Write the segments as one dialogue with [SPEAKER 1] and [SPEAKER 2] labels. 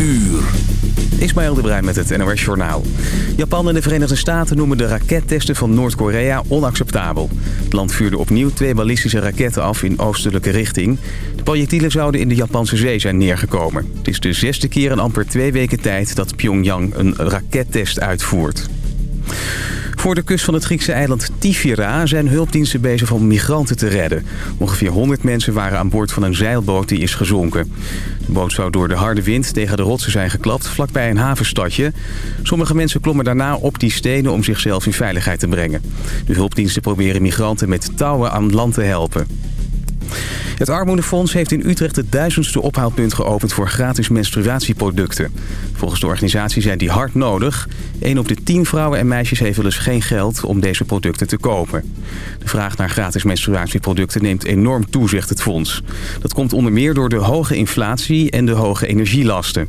[SPEAKER 1] uur.
[SPEAKER 2] Ismaël de Bruin met het NOS Journaal. Japan en de Verenigde Staten noemen de rakettesten van Noord-Korea onacceptabel. Het land vuurde opnieuw twee ballistische raketten af in oostelijke richting. De projectielen zouden in de Japanse zee zijn neergekomen. Het is de zesde keer in amper twee weken tijd dat Pyongyang een rakettest uitvoert. Voor de kust van het Griekse eiland Tifira zijn hulpdiensten bezig om migranten te redden. Ongeveer 100 mensen waren aan boord van een zeilboot die is gezonken. De boot zou door de harde wind tegen de rotsen zijn geklapt vlakbij een havenstadje. Sommige mensen klommen daarna op die stenen om zichzelf in veiligheid te brengen. De hulpdiensten proberen migranten met touwen aan land te helpen. Het Armoedefonds heeft in Utrecht het duizendste ophaalpunt geopend voor gratis menstruatieproducten. Volgens de organisatie zijn die hard nodig. 1 op de 10 vrouwen en meisjes heeft wel eens geen geld om deze producten te kopen. De vraag naar gratis menstruatieproducten neemt enorm toe, zegt het fonds. Dat komt onder meer door de hoge inflatie en de hoge energielasten.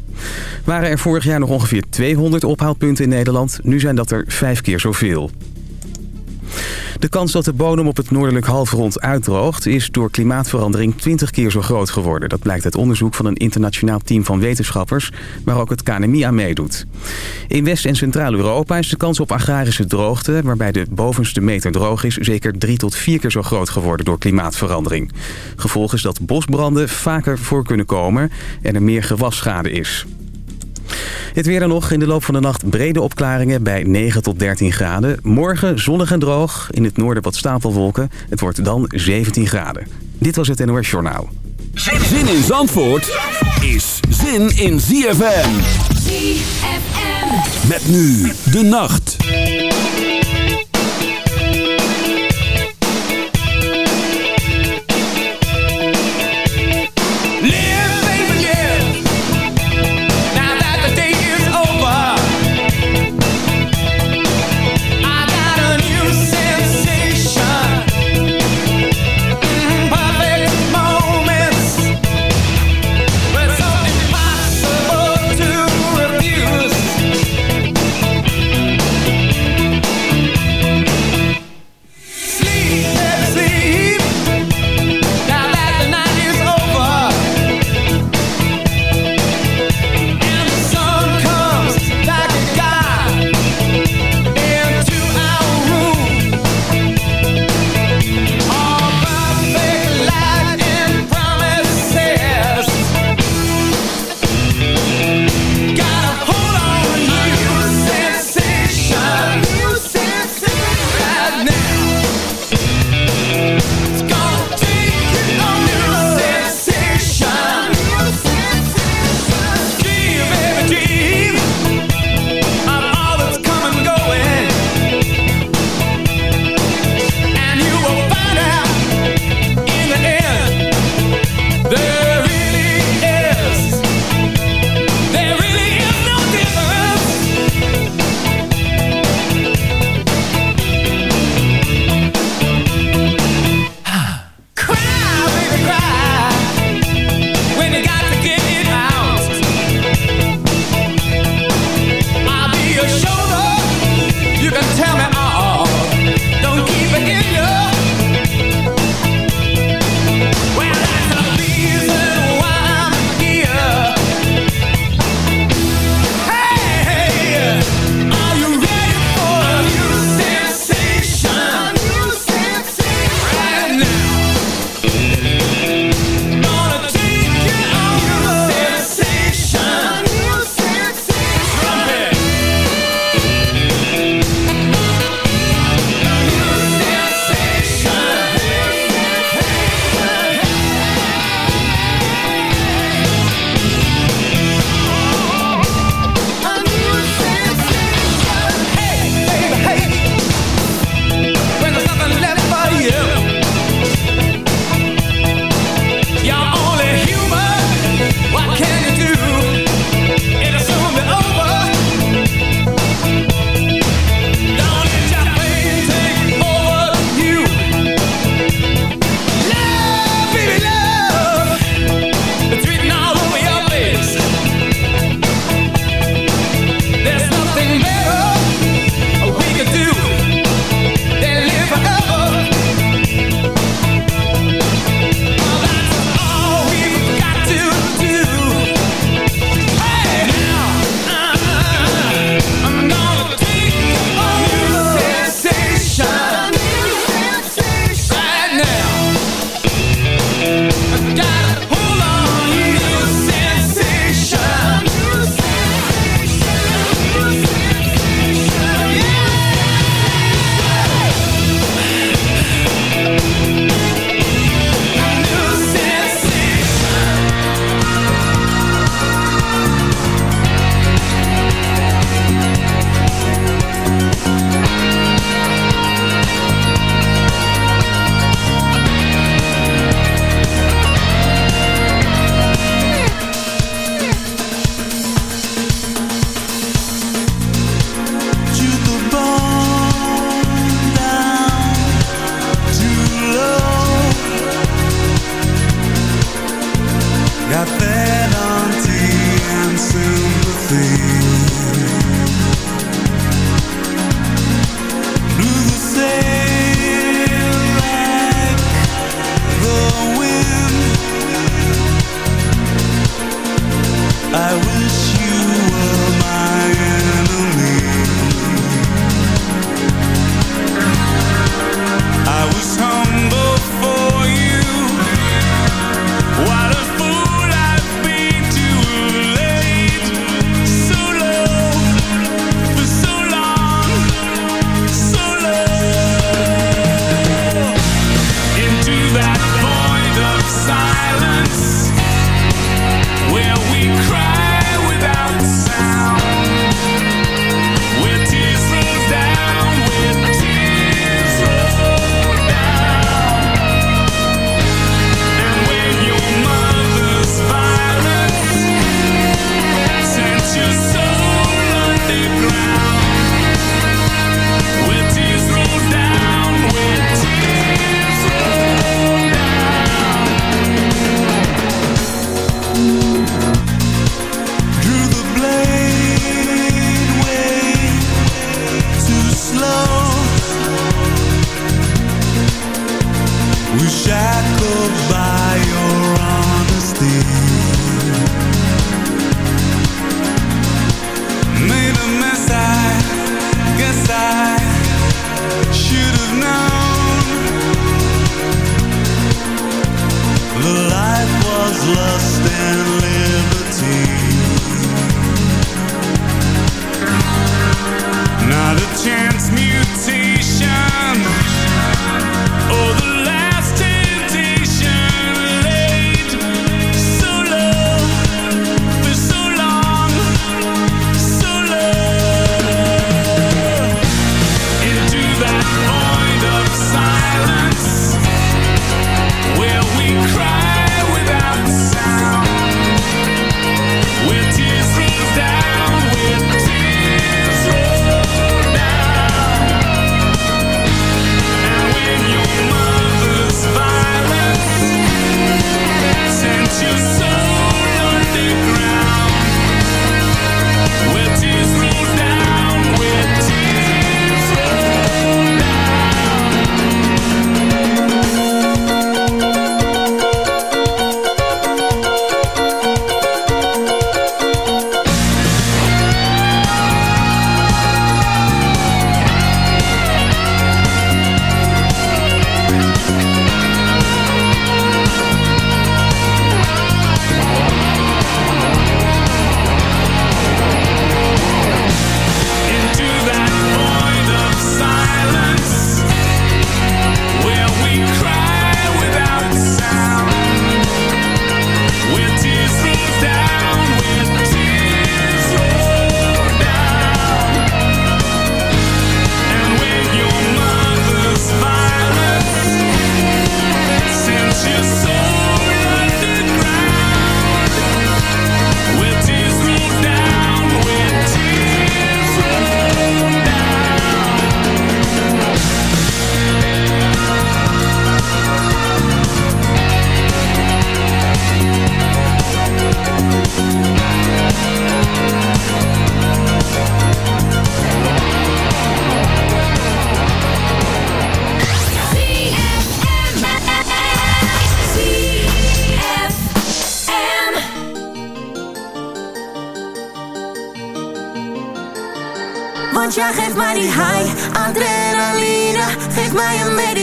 [SPEAKER 2] Waren er vorig jaar nog ongeveer 200 ophaalpunten in Nederland, nu zijn dat er vijf keer zoveel. De kans dat de bodem op het noordelijk halfrond uitdroogt... is door klimaatverandering 20 keer zo groot geworden. Dat blijkt uit onderzoek van een internationaal team van wetenschappers... waar ook het KNMI aan meedoet. In West- en Centraal-Europa is de kans op agrarische droogte... waarbij de bovenste meter droog is... zeker drie tot vier keer zo groot geworden door klimaatverandering. Gevolg is dat bosbranden vaker voor kunnen komen... en er meer gewasschade is. Het weer dan nog. In de loop van de nacht brede opklaringen bij 9 tot 13 graden. Morgen zonnig en droog. In het noorden wat stapelwolken. Het wordt dan 17 graden. Dit was het NOS Journaal.
[SPEAKER 1] Zin in Zandvoort is zin in ZFM.
[SPEAKER 3] ZFM.
[SPEAKER 1] Met nu de nacht.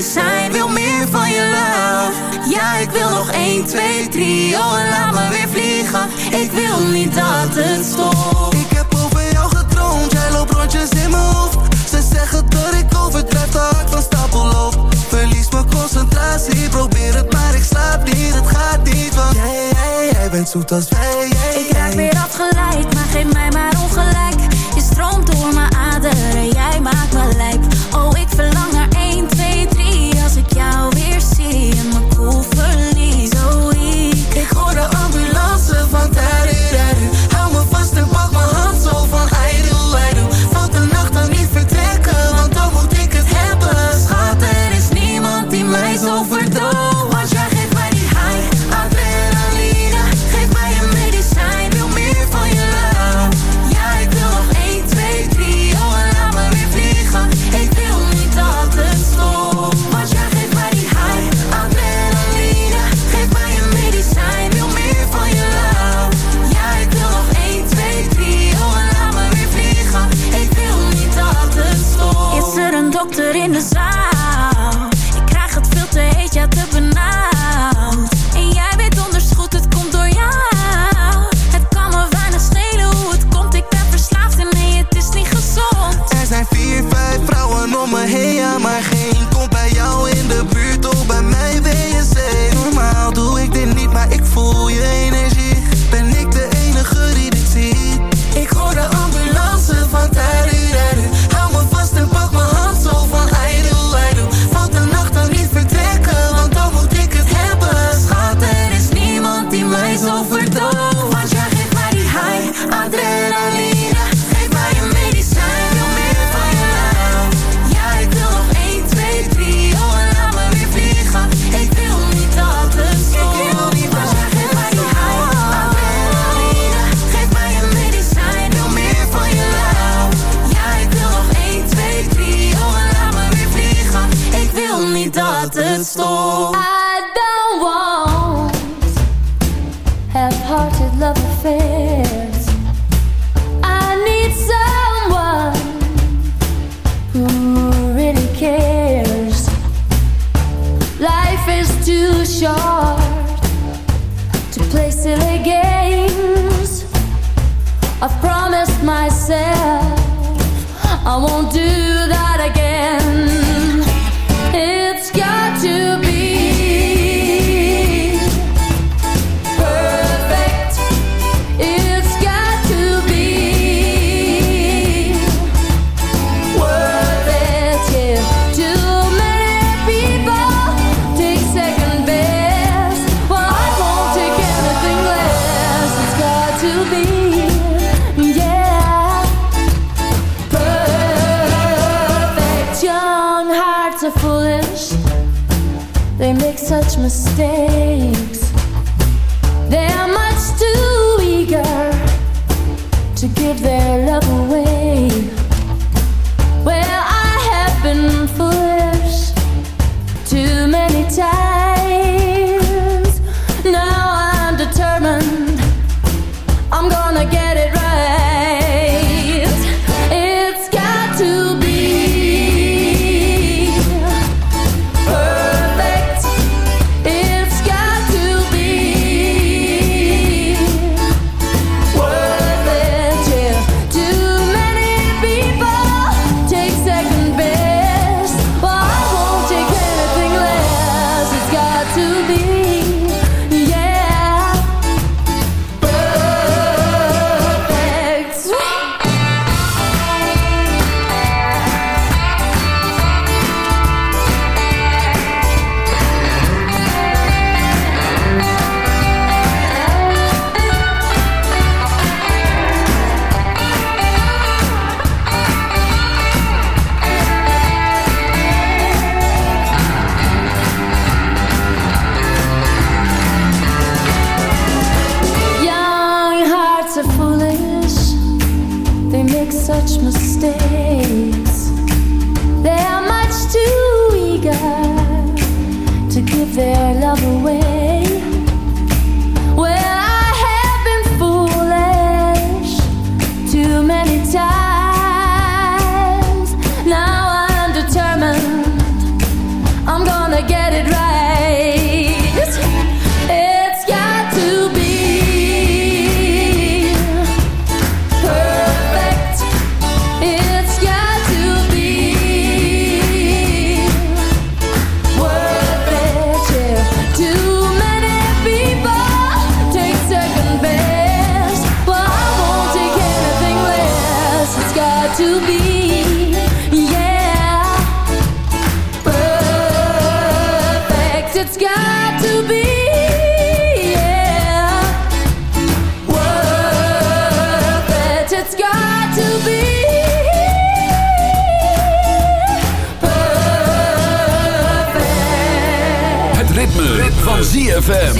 [SPEAKER 3] zijn, wil meer van je love. Ja, ik wil nog 1, 2, 3, oh en laat me weer vliegen. Ik wil niet dat het stopt.
[SPEAKER 4] Ik heb over jou gedroomd, jij loopt rondjes in mijn hoofd. Ze zeggen dat ik overdrijf, Dat van stapel loop Verlies mijn concentratie, probeer het maar ik slaap niet. Het gaat niet, want jij, jij, jij bent zoet als wij.
[SPEAKER 3] Ik raak weer afgeleid, maar geef mij maar ongelijk.
[SPEAKER 5] such
[SPEAKER 1] mistake van ZFM.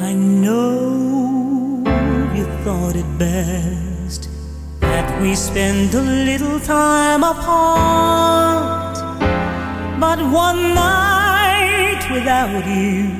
[SPEAKER 6] I know you thought it best that we spend a little time apart. But one night without you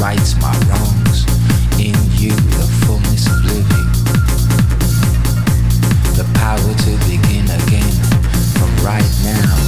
[SPEAKER 7] rights my wrongs. In you, the fullness of living. The power to begin again from right now.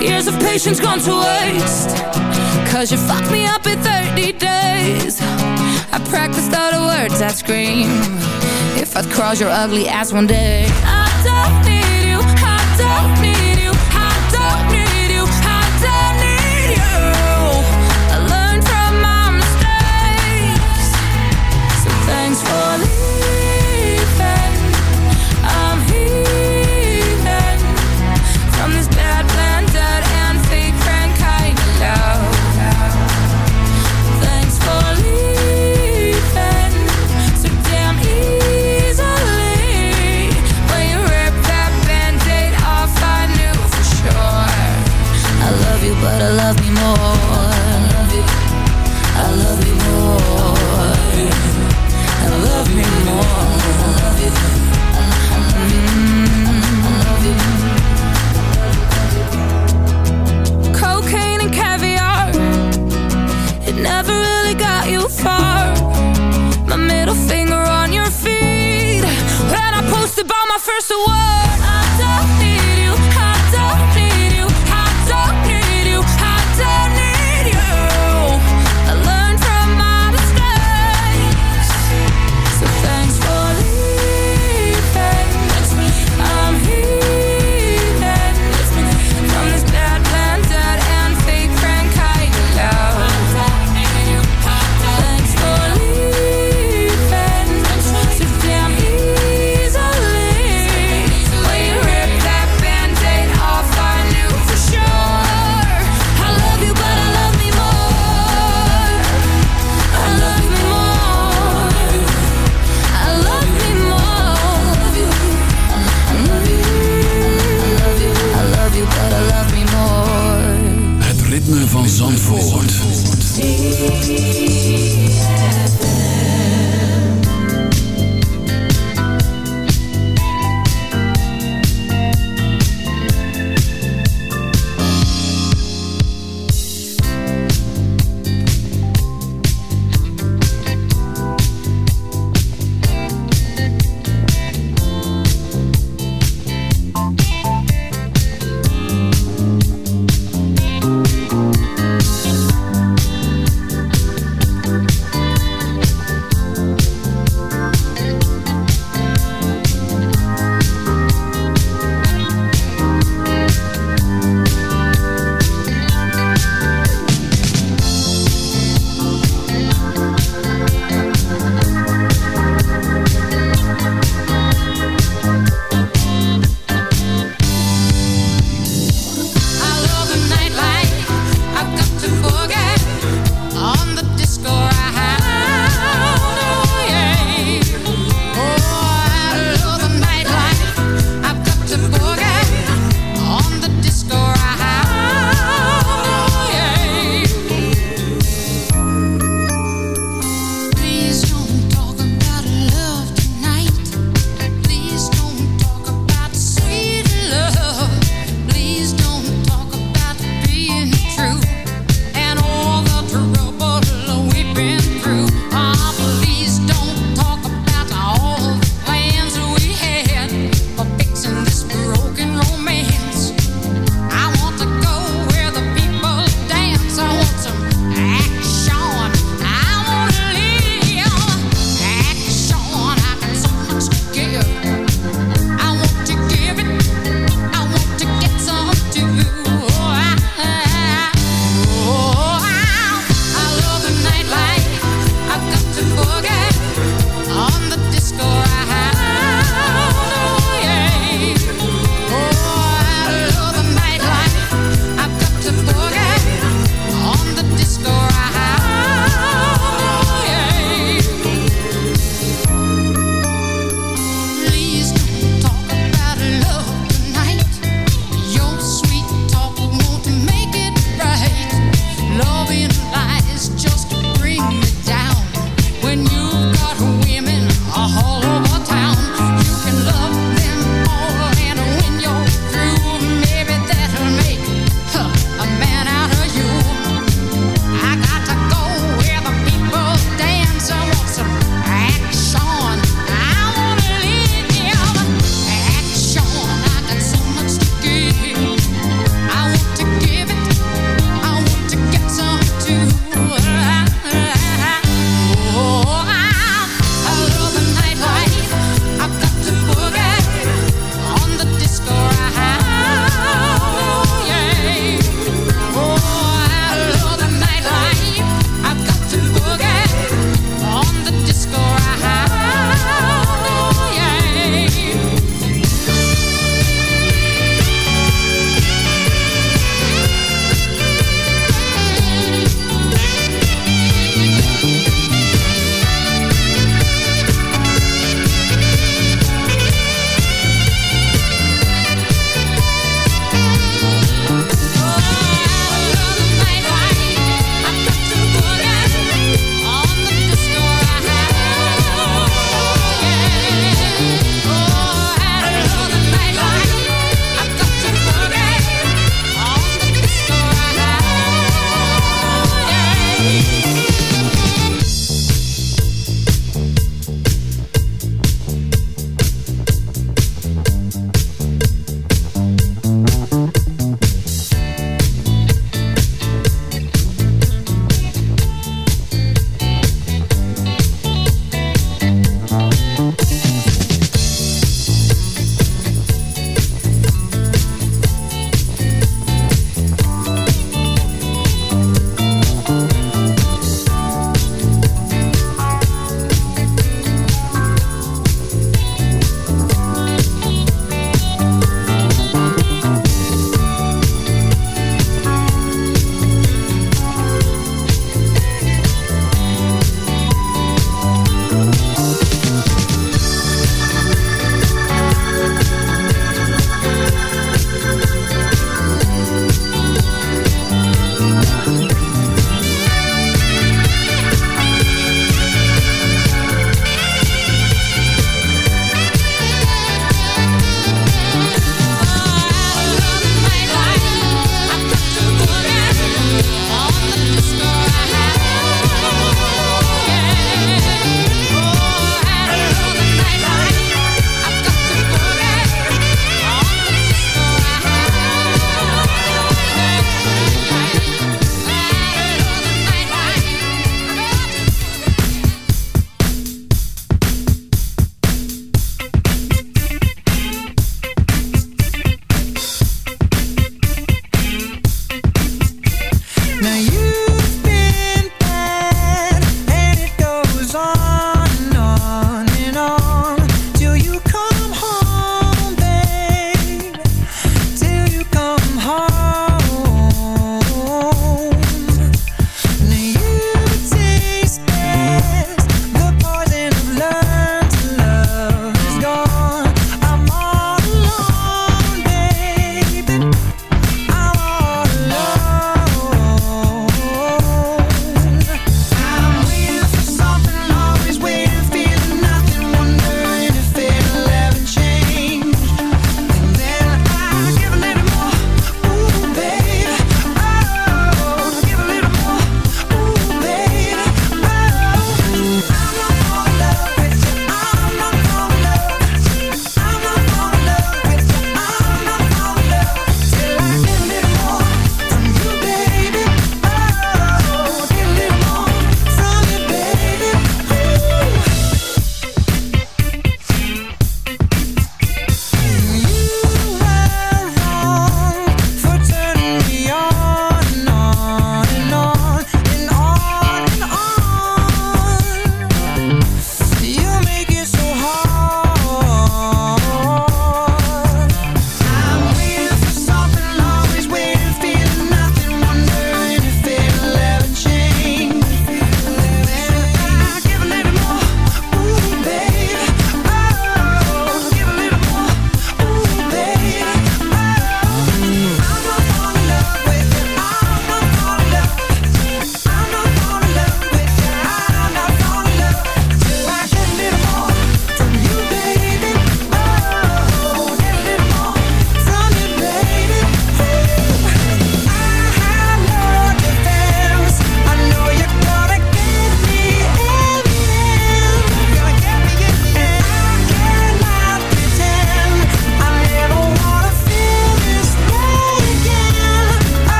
[SPEAKER 3] Years of patience gone to waste. Cause you fucked me up in 30 days. I practiced all the words I scream If I'd cross your ugly ass one day I don't
[SPEAKER 8] across the world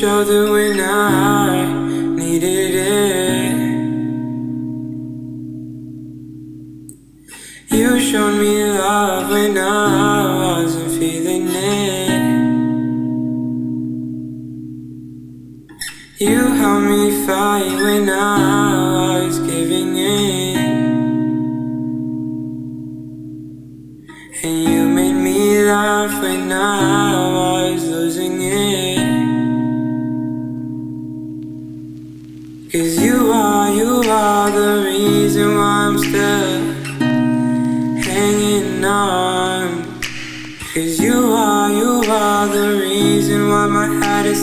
[SPEAKER 8] shoulder when I needed it. You showed me love when I wasn't feeling it. You helped me fight when I was.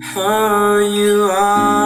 [SPEAKER 8] How you are.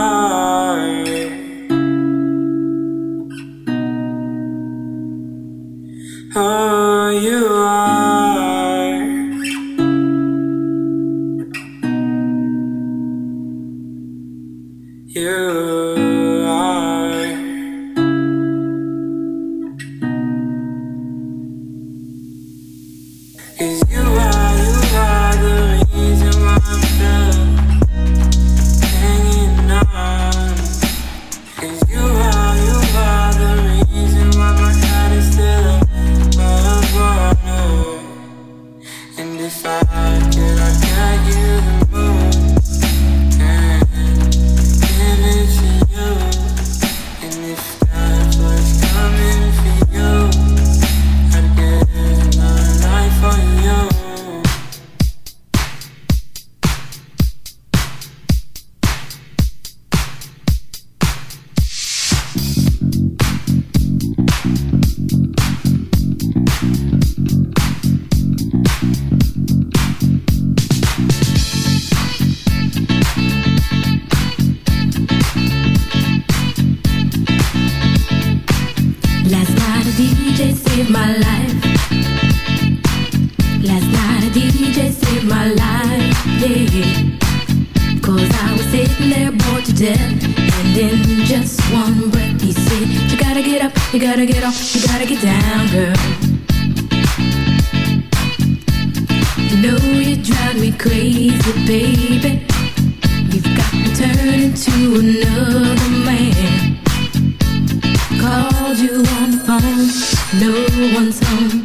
[SPEAKER 5] no one's home.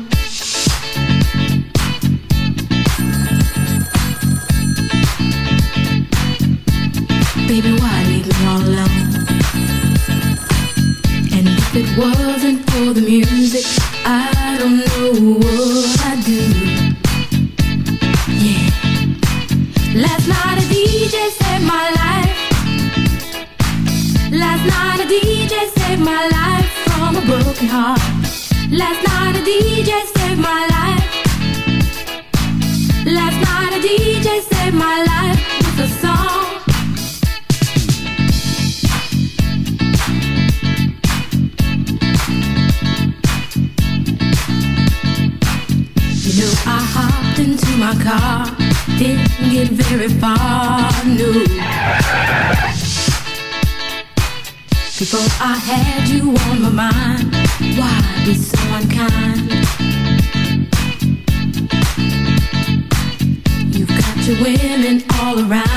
[SPEAKER 5] I had you on my mind. Why be so unkind?
[SPEAKER 3] You've got your women all around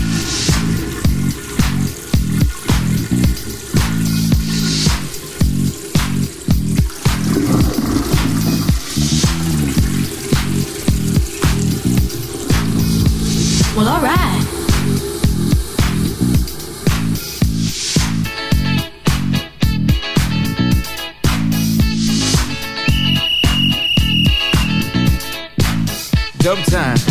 [SPEAKER 9] sometime.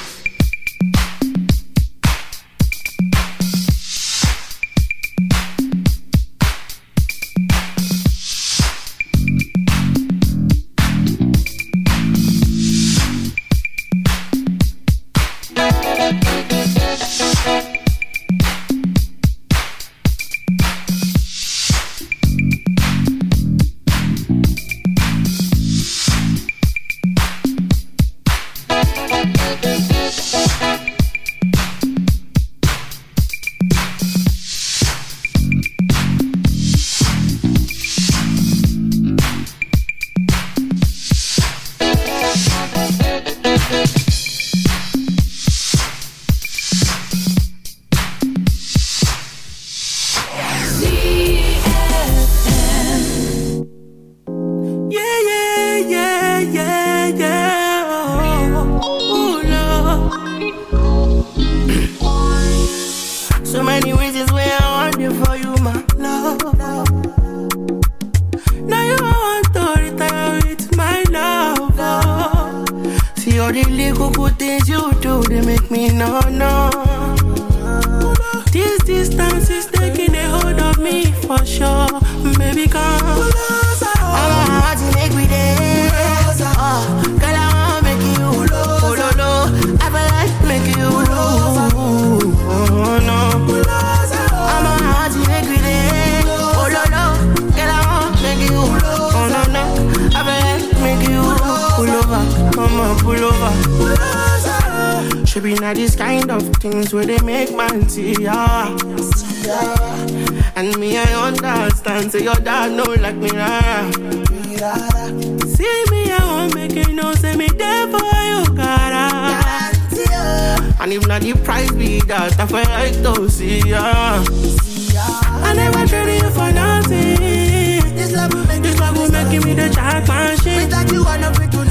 [SPEAKER 4] Be not these kind of things where they make man see ya. And me, I understand. Say your dad know like me, rara. See me, I won't make you know. Say me there for you, gotta. Ah. And if not the price be that, I feel like to see ya. I never traded you for nothing. This love will make, this love will make me the jackpot shit. Without you, I'm not free to love.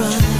[SPEAKER 3] try